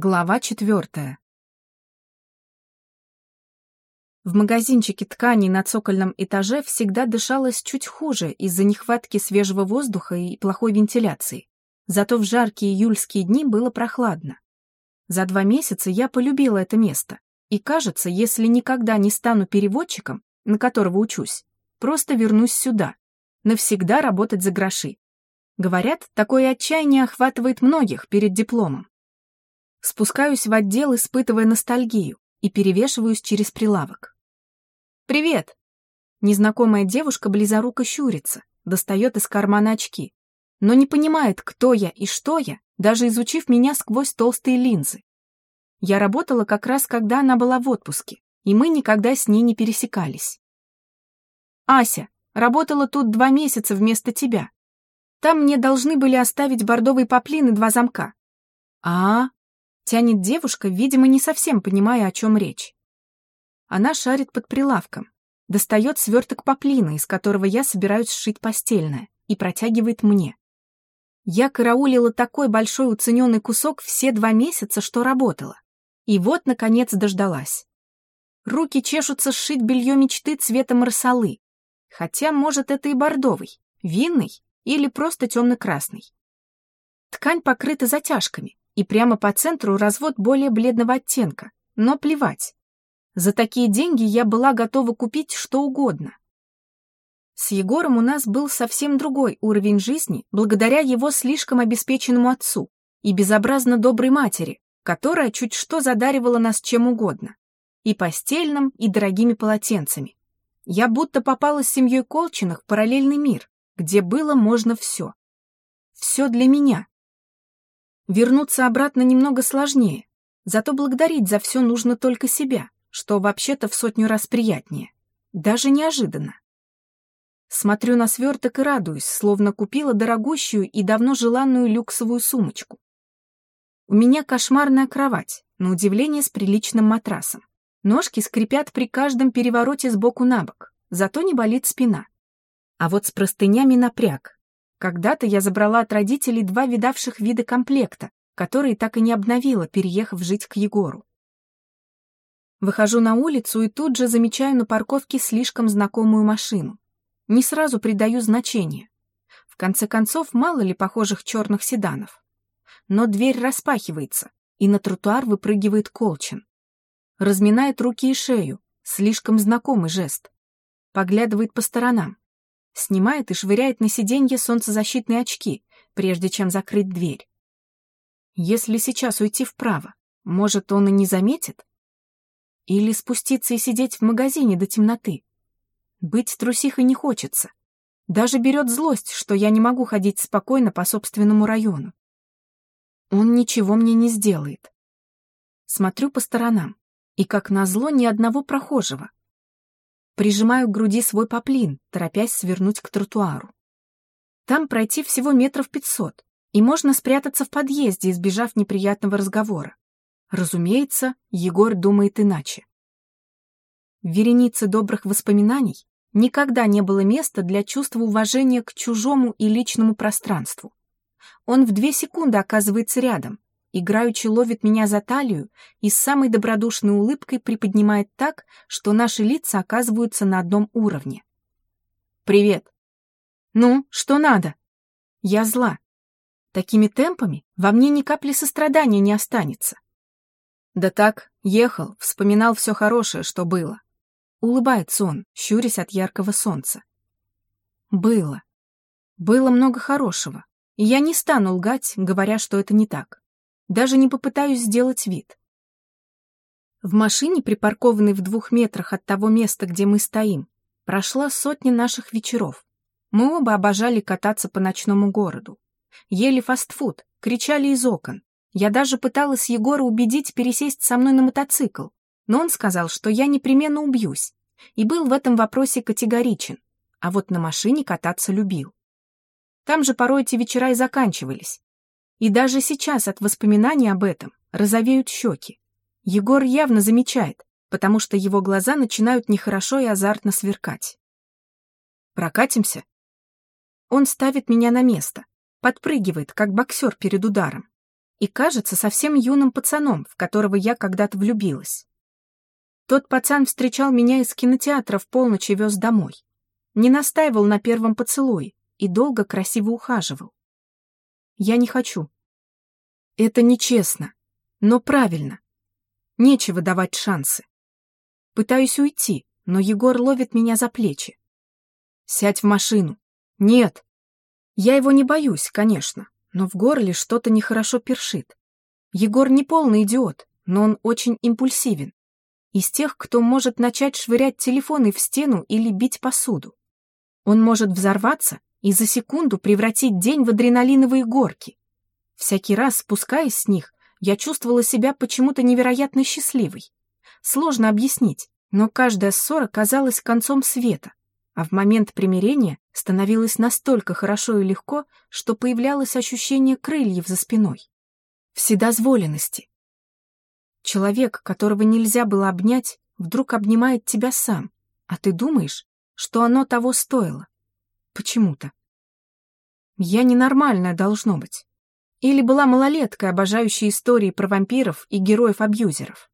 Глава четвертая. В магазинчике тканей на цокольном этаже всегда дышалось чуть хуже из-за нехватки свежего воздуха и плохой вентиляции. Зато в жаркие июльские дни было прохладно. За два месяца я полюбила это место. И кажется, если никогда не стану переводчиком, на которого учусь, просто вернусь сюда, навсегда работать за гроши. Говорят, такое отчаяние охватывает многих перед дипломом. Спускаюсь в отдел, испытывая ностальгию, и перевешиваюсь через прилавок. «Привет!» Незнакомая девушка близоруко щурится, достает из кармана очки, но не понимает, кто я и что я, даже изучив меня сквозь толстые линзы. Я работала как раз, когда она была в отпуске, и мы никогда с ней не пересекались. «Ася, работала тут два месяца вместо тебя. Там мне должны были оставить бордовый поплин и два замка». «А, Тянет девушка, видимо, не совсем понимая, о чем речь. Она шарит под прилавком, достает сверток поплина, из которого я собираюсь сшить постельное, и протягивает мне. Я караулила такой большой уцененный кусок все два месяца, что работала. И вот, наконец, дождалась. Руки чешутся сшить белье мечты цветом росолы. Хотя, может, это и бордовый, винный или просто темно-красный. Ткань покрыта затяжками, и прямо по центру развод более бледного оттенка, но плевать. За такие деньги я была готова купить что угодно. С Егором у нас был совсем другой уровень жизни благодаря его слишком обеспеченному отцу и безобразно доброй матери, которая чуть что задаривала нас чем угодно. И постельным, и дорогими полотенцами. Я будто попала с семьей Колчиных в параллельный мир, где было можно все. Все для меня, Вернуться обратно немного сложнее, зато благодарить за все нужно только себя, что вообще-то в сотню раз приятнее. Даже неожиданно. Смотрю на сверток и радуюсь, словно купила дорогущую и давно желанную люксовую сумочку. У меня кошмарная кровать, на удивление с приличным матрасом. Ножки скрипят при каждом перевороте сбоку на бок, зато не болит спина. А вот с простынями напряг. Когда-то я забрала от родителей два видавших вида комплекта, которые так и не обновила, переехав жить к Егору. Выхожу на улицу и тут же замечаю на парковке слишком знакомую машину. Не сразу придаю значение. В конце концов, мало ли похожих черных седанов. Но дверь распахивается, и на тротуар выпрыгивает Колчин. Разминает руки и шею, слишком знакомый жест. Поглядывает по сторонам снимает и швыряет на сиденье солнцезащитные очки, прежде чем закрыть дверь. Если сейчас уйти вправо, может, он и не заметит? Или спуститься и сидеть в магазине до темноты? Быть трусихой не хочется. Даже берет злость, что я не могу ходить спокойно по собственному району. Он ничего мне не сделает. Смотрю по сторонам, и, как назло, ни одного прохожего. Прижимаю к груди свой поплин, торопясь свернуть к тротуару. Там пройти всего метров пятьсот, и можно спрятаться в подъезде, избежав неприятного разговора. Разумеется, Егор думает иначе. В веренице добрых воспоминаний никогда не было места для чувства уважения к чужому и личному пространству. Он в две секунды оказывается рядом, играючи ловит меня за талию и с самой добродушной улыбкой приподнимает так, что наши лица оказываются на одном уровне. «Привет!» «Ну, что надо?» «Я зла. Такими темпами во мне ни капли сострадания не останется». «Да так, ехал, вспоминал все хорошее, что было». Улыбается он, щурясь от яркого солнца. «Было. Было много хорошего, и я не стану лгать, говоря, что это не так. Даже не попытаюсь сделать вид. В машине, припаркованной в двух метрах от того места, где мы стоим, прошла сотня наших вечеров. Мы оба обожали кататься по ночному городу. Ели фастфуд, кричали из окон. Я даже пыталась Егора убедить пересесть со мной на мотоцикл, но он сказал, что я непременно убьюсь, и был в этом вопросе категоричен, а вот на машине кататься любил. Там же порой эти вечера и заканчивались, и даже сейчас от воспоминаний об этом розовеют щеки. Егор явно замечает, потому что его глаза начинают нехорошо и азартно сверкать. «Прокатимся?» Он ставит меня на место, подпрыгивает, как боксер перед ударом. и кажется совсем юным пацаном, в которого я когда-то влюбилась. Тот пацан встречал меня из кинотеатра в полночь и вез домой. Не настаивал на первом поцелуе и долго красиво ухаживал. Я не хочу. Это нечестно, но правильно. Нечего давать шансы. Пытаюсь уйти, но Егор ловит меня за плечи. Сядь в машину. Нет. Я его не боюсь, конечно, но в горле что-то нехорошо першит. Егор не полный идиот, но он очень импульсивен. Из тех, кто может начать швырять телефоны в стену или бить посуду. Он может взорваться и за секунду превратить день в адреналиновые горки. Всякий раз, спускаясь с них, я чувствовала себя почему-то невероятно счастливой. Сложно объяснить, но каждая ссора казалась концом света а в момент примирения становилось настолько хорошо и легко, что появлялось ощущение крыльев за спиной. Вседозволенности. Человек, которого нельзя было обнять, вдруг обнимает тебя сам, а ты думаешь, что оно того стоило. Почему-то. Я ненормальная должно быть. Или была малолеткой, обожающей истории про вампиров и героев-абьюзеров.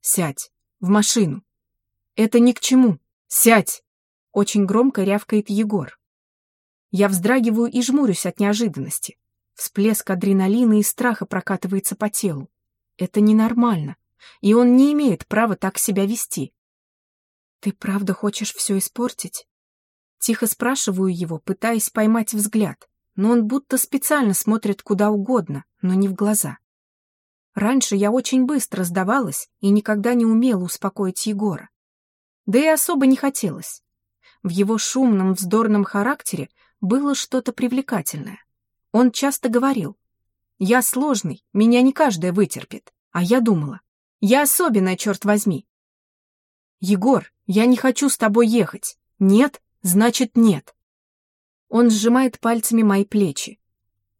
Сядь, в машину. Это ни к чему. Сядь! Очень громко рявкает Егор. Я вздрагиваю и жмурюсь от неожиданности. Всплеск адреналина и страха прокатывается по телу. Это ненормально, и он не имеет права так себя вести. «Ты правда хочешь все испортить?» Тихо спрашиваю его, пытаясь поймать взгляд, но он будто специально смотрит куда угодно, но не в глаза. Раньше я очень быстро сдавалась и никогда не умела успокоить Егора. Да и особо не хотелось. В его шумном, вздорном характере было что-то привлекательное. Он часто говорил, «Я сложный, меня не каждая вытерпит». А я думала, «Я особенная, черт возьми». «Егор, я не хочу с тобой ехать. Нет, значит нет». Он сжимает пальцами мои плечи.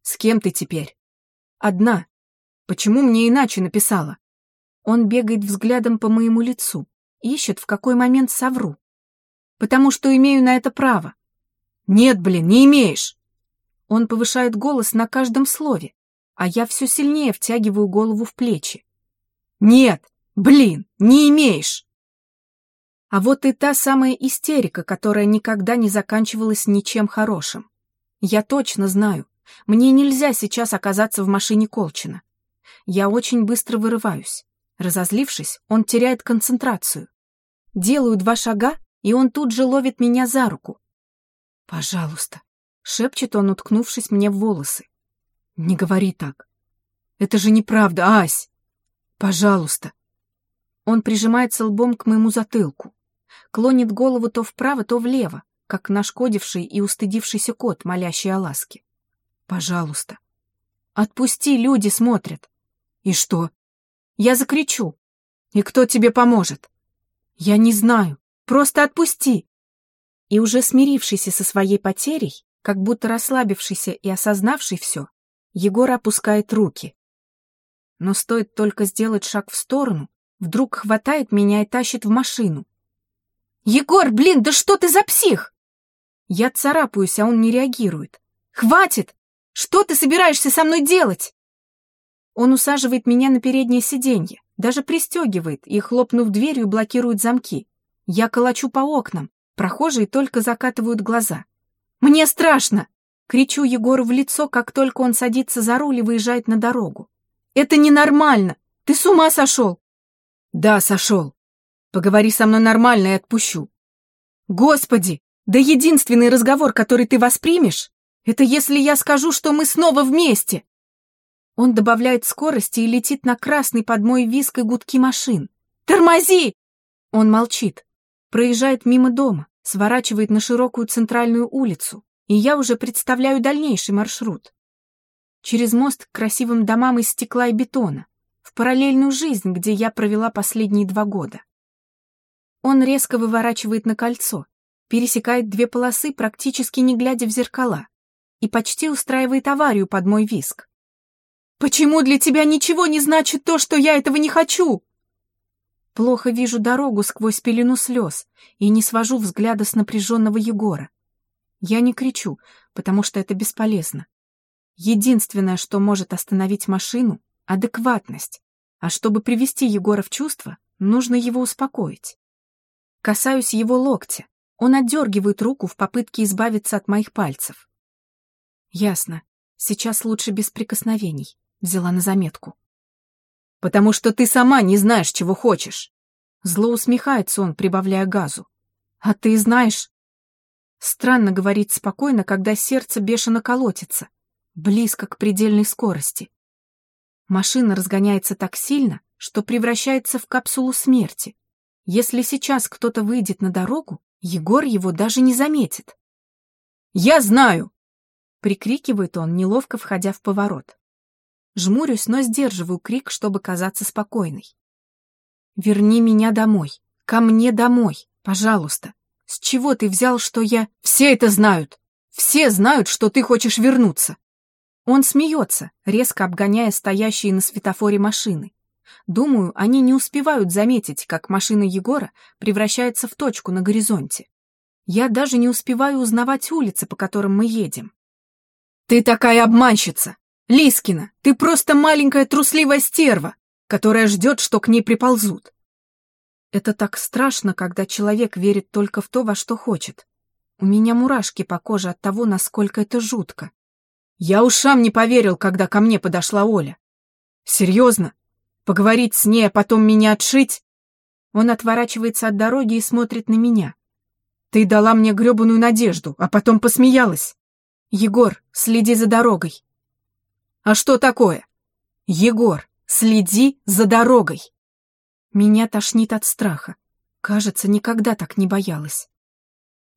«С кем ты теперь?» «Одна. Почему мне иначе написала?» Он бегает взглядом по моему лицу, ищет, в какой момент совру потому что имею на это право. Нет, блин, не имеешь. Он повышает голос на каждом слове, а я все сильнее втягиваю голову в плечи. Нет, блин, не имеешь. А вот и та самая истерика, которая никогда не заканчивалась ничем хорошим. Я точно знаю, мне нельзя сейчас оказаться в машине Колчина. Я очень быстро вырываюсь. Разозлившись, он теряет концентрацию. Делаю два шага и он тут же ловит меня за руку. «Пожалуйста», — шепчет он, уткнувшись мне в волосы. «Не говори так. Это же неправда, Ась! Пожалуйста!» Он прижимается лбом к моему затылку, клонит голову то вправо, то влево, как нашкодивший и устыдившийся кот, молящий о ласке. «Пожалуйста!» «Отпусти, люди смотрят!» «И что?» «Я закричу!» «И кто тебе поможет?» «Я не знаю. Просто отпусти!» И уже смирившийся со своей потерей, как будто расслабившийся и осознавший все, Егор опускает руки. Но стоит только сделать шаг в сторону, вдруг хватает меня и тащит в машину. «Егор, блин, да что ты за псих?» Я царапаюсь, а он не реагирует. «Хватит! Что ты собираешься со мной делать?» Он усаживает меня на переднее сиденье, даже пристегивает и, хлопнув дверью, блокирует замки. Я колочу по окнам, прохожие только закатывают глаза. «Мне страшно!» — кричу Егору в лицо, как только он садится за руль и выезжает на дорогу. «Это ненормально! Ты с ума сошел!» «Да, сошел. Поговори со мной нормально и отпущу». «Господи! Да единственный разговор, который ты воспримешь, это если я скажу, что мы снова вместе!» Он добавляет скорости и летит на красный под мой виск и гудки машин. «Тормози!» Он молчит, проезжает мимо дома, сворачивает на широкую центральную улицу, и я уже представляю дальнейший маршрут. Через мост к красивым домам из стекла и бетона, в параллельную жизнь, где я провела последние два года. Он резко выворачивает на кольцо, пересекает две полосы, практически не глядя в зеркала, и почти устраивает аварию под мой виск. «Почему для тебя ничего не значит то, что я этого не хочу?» Плохо вижу дорогу сквозь пелену слез и не свожу взгляда с напряженного Егора. Я не кричу, потому что это бесполезно. Единственное, что может остановить машину — адекватность. А чтобы привести Егора в чувство, нужно его успокоить. Касаюсь его локтя. Он отдергивает руку в попытке избавиться от моих пальцев. Ясно. Сейчас лучше без прикосновений. Взяла на заметку. Потому что ты сама не знаешь, чего хочешь. Зло усмехается он, прибавляя газу. А ты знаешь... Странно говорить спокойно, когда сердце бешено колотится, близко к предельной скорости. Машина разгоняется так сильно, что превращается в капсулу смерти. Если сейчас кто-то выйдет на дорогу, Егор его даже не заметит. «Я знаю!» — прикрикивает он, неловко входя в поворот. Жмурюсь, но сдерживаю крик, чтобы казаться спокойной. «Верни меня домой. Ко мне домой. Пожалуйста. С чего ты взял, что я...» «Все это знают! Все знают, что ты хочешь вернуться!» Он смеется, резко обгоняя стоящие на светофоре машины. Думаю, они не успевают заметить, как машина Егора превращается в точку на горизонте. Я даже не успеваю узнавать улицы, по которым мы едем. «Ты такая обманщица! Лискина, ты просто маленькая трусливая стерва, которая ждет, что к ней приползут!» Это так страшно, когда человек верит только в то, во что хочет. У меня мурашки по коже от того, насколько это жутко. Я ушам не поверил, когда ко мне подошла Оля. Серьезно? Поговорить с ней, а потом меня отшить? Он отворачивается от дороги и смотрит на меня. Ты дала мне гребаную надежду, а потом посмеялась. Егор, следи за дорогой. А что такое? Егор, следи за дорогой. Меня тошнит от страха. Кажется, никогда так не боялась.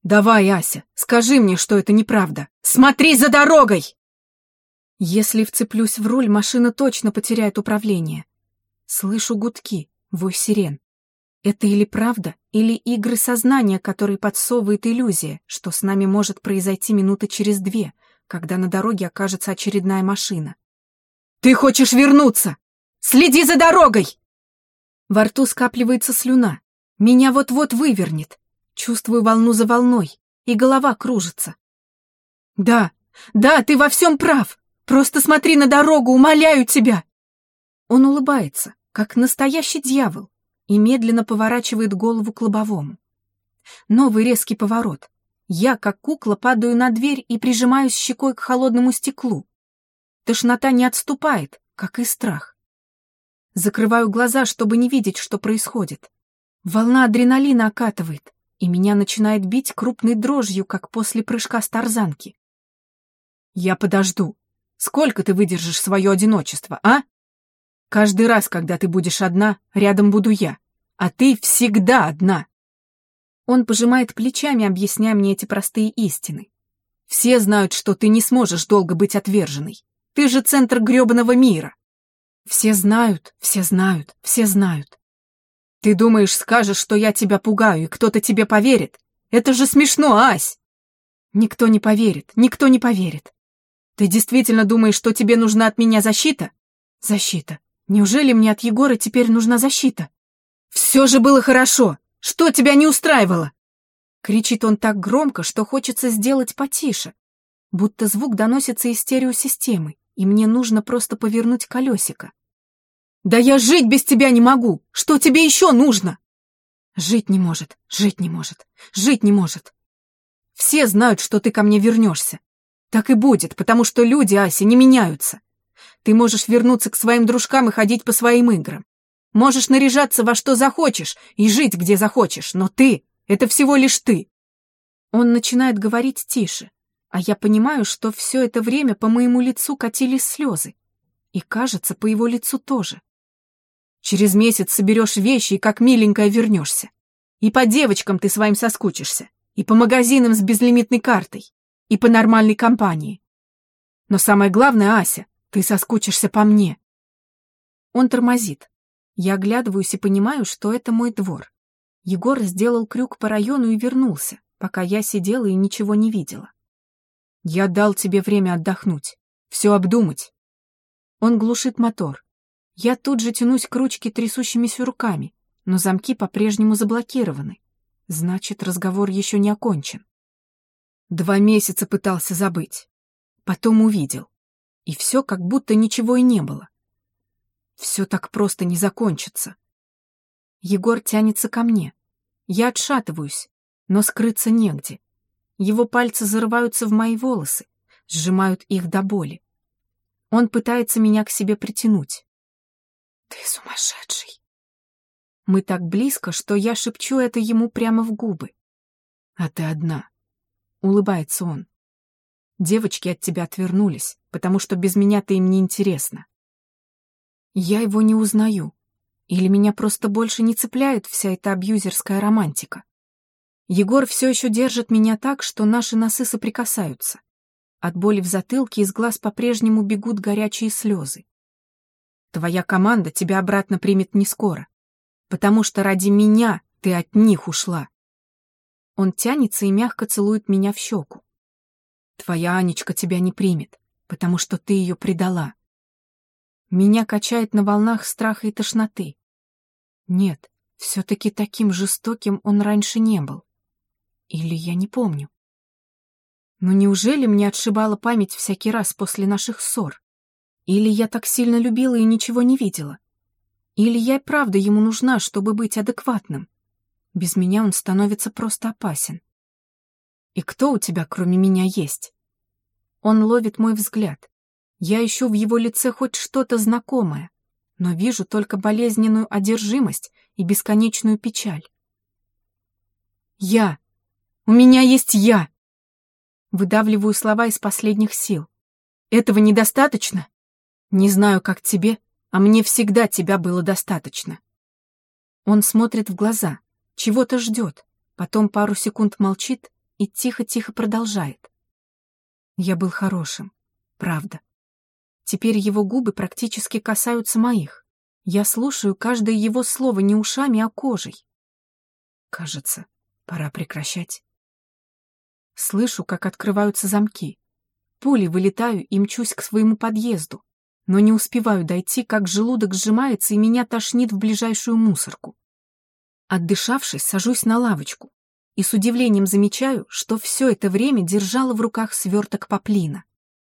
Давай, Ася, скажи мне, что это неправда. Смотри за дорогой! Если вцеплюсь в руль, машина точно потеряет управление. Слышу гудки, вой сирен. Это или правда, или игры сознания, которые подсовывает иллюзия, что с нами может произойти минуты через две, когда на дороге окажется очередная машина. «Ты хочешь вернуться! Следи за дорогой!» Во рту скапливается слюна. Меня вот-вот вывернет. Чувствую волну за волной, и голова кружится. «Да, да, ты во всем прав! Просто смотри на дорогу, умоляю тебя!» Он улыбается, как настоящий дьявол, и медленно поворачивает голову к лобовому. Новый резкий поворот. Я, как кукла, падаю на дверь и прижимаюсь щекой к холодному стеклу. Тошнота не отступает, как и страх. Закрываю глаза, чтобы не видеть, что происходит. Волна адреналина окатывает, и меня начинает бить крупной дрожью, как после прыжка с тарзанки. «Я подожду», Сколько ты выдержишь свое одиночество, а? Каждый раз, когда ты будешь одна, рядом буду я, а ты всегда одна. Он пожимает плечами, объясняя мне эти простые истины. Все знают, что ты не сможешь долго быть отверженной. Ты же центр гребаного мира. Все знают, все знают, все знают. Ты думаешь, скажешь, что я тебя пугаю, и кто-то тебе поверит? Это же смешно, Ась! Никто не поверит, никто не поверит. Ты действительно думаешь, что тебе нужна от меня защита? Защита. Неужели мне от Егора теперь нужна защита? Все же было хорошо. Что тебя не устраивало? Кричит он так громко, что хочется сделать потише. Будто звук доносится из стереосистемы, и мне нужно просто повернуть колесико. Да я жить без тебя не могу! Что тебе еще нужно? Жить не может, жить не может, жить не может. Все знают, что ты ко мне вернешься. Так и будет, потому что люди, Ася, не меняются. Ты можешь вернуться к своим дружкам и ходить по своим играм. Можешь наряжаться во что захочешь и жить где захочешь, но ты — это всего лишь ты. Он начинает говорить тише, а я понимаю, что все это время по моему лицу катились слезы. И, кажется, по его лицу тоже. Через месяц соберешь вещи и как миленькая вернешься. И по девочкам ты своим соскучишься, и по магазинам с безлимитной картой, и по нормальной компании. Но самое главное, Ася, ты соскучишься по мне. Он тормозит. Я оглядываюсь и понимаю, что это мой двор. Егор сделал крюк по району и вернулся, пока я сидела и ничего не видела. Я дал тебе время отдохнуть, все обдумать. Он глушит мотор. Я тут же тянусь к ручке трясущимися руками, но замки по-прежнему заблокированы. Значит, разговор еще не окончен. Два месяца пытался забыть. Потом увидел. И все как будто ничего и не было. Все так просто не закончится. Егор тянется ко мне. Я отшатываюсь, но скрыться негде. Его пальцы зарываются в мои волосы, сжимают их до боли. Он пытается меня к себе притянуть. «Ты сумасшедший!» Мы так близко, что я шепчу это ему прямо в губы. «А ты одна», — улыбается он. «Девочки от тебя отвернулись, потому что без меня ты им не интересна». Я его не узнаю. Или меня просто больше не цепляет вся эта абьюзерская романтика. Егор все еще держит меня так, что наши носы соприкасаются. От боли в затылке из глаз по-прежнему бегут горячие слезы. Твоя команда тебя обратно примет не скоро, потому что ради меня ты от них ушла. Он тянется и мягко целует меня в щеку. Твоя Анечка тебя не примет, потому что ты ее предала. Меня качает на волнах страха и тошноты. Нет, все-таки таким жестоким он раньше не был. Или я не помню. Но неужели мне отшибала память всякий раз после наших ссор? Или я так сильно любила и ничего не видела? Или я и правда ему нужна, чтобы быть адекватным? Без меня он становится просто опасен. И кто у тебя, кроме меня, есть? Он ловит мой взгляд. Я ищу в его лице хоть что-то знакомое, но вижу только болезненную одержимость и бесконечную печаль. «Я! У меня есть я!» Выдавливаю слова из последних сил. «Этого недостаточно? Не знаю, как тебе, а мне всегда тебя было достаточно». Он смотрит в глаза, чего-то ждет, потом пару секунд молчит и тихо-тихо продолжает. Я был хорошим, правда. Теперь его губы практически касаются моих. Я слушаю каждое его слово не ушами, а кожей. Кажется, пора прекращать. Слышу, как открываются замки. Пулей вылетаю и мчусь к своему подъезду, но не успеваю дойти, как желудок сжимается и меня тошнит в ближайшую мусорку. Отдышавшись, сажусь на лавочку и с удивлением замечаю, что все это время держала в руках сверток поплина.